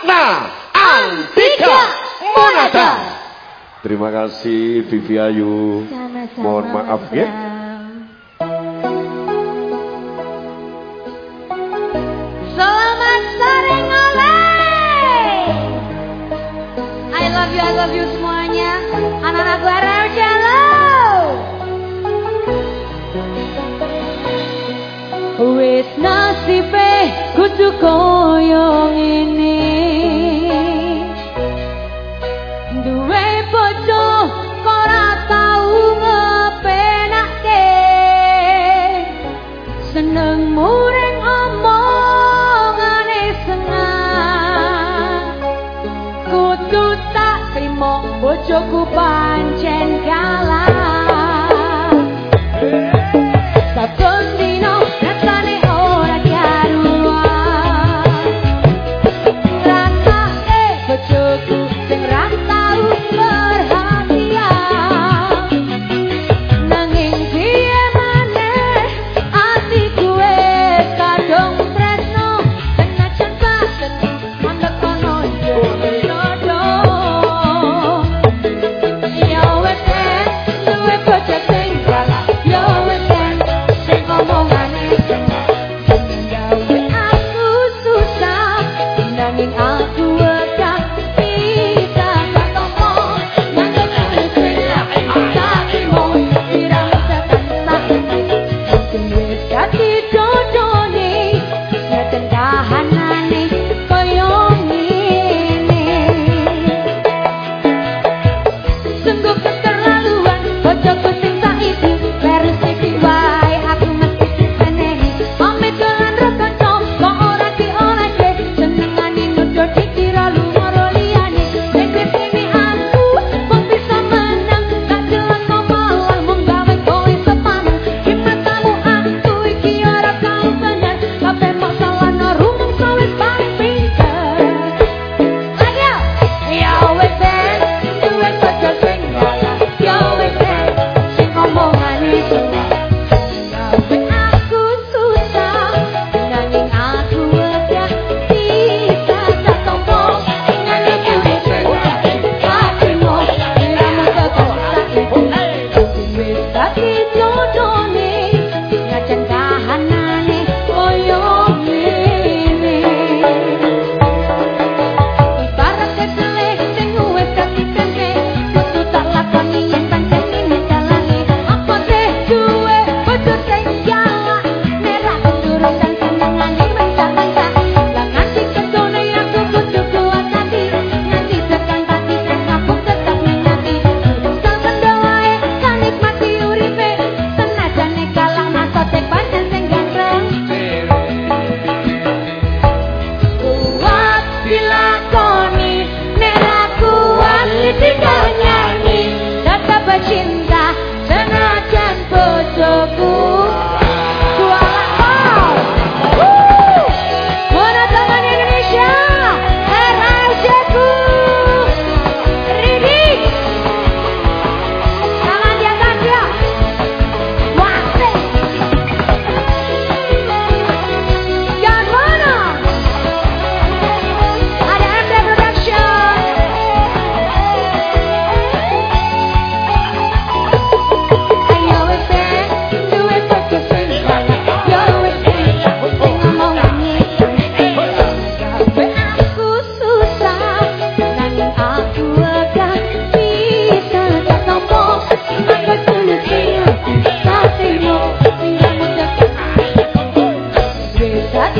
Nah, antika monata. Terima kasih Vivi Ayu. Mohon maaf ya. Selamat sore ngoleh. I love you, I love you semuanya. Anak-anak barang jalan. Wis nasibe kudu koyongi bojoku pancen kalah. Sabtu dino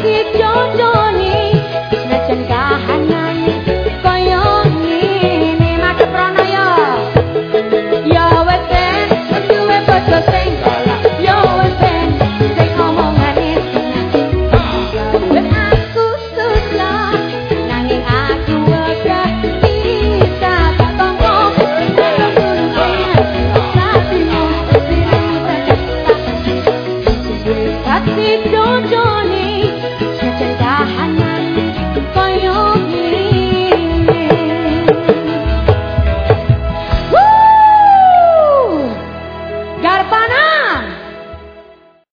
que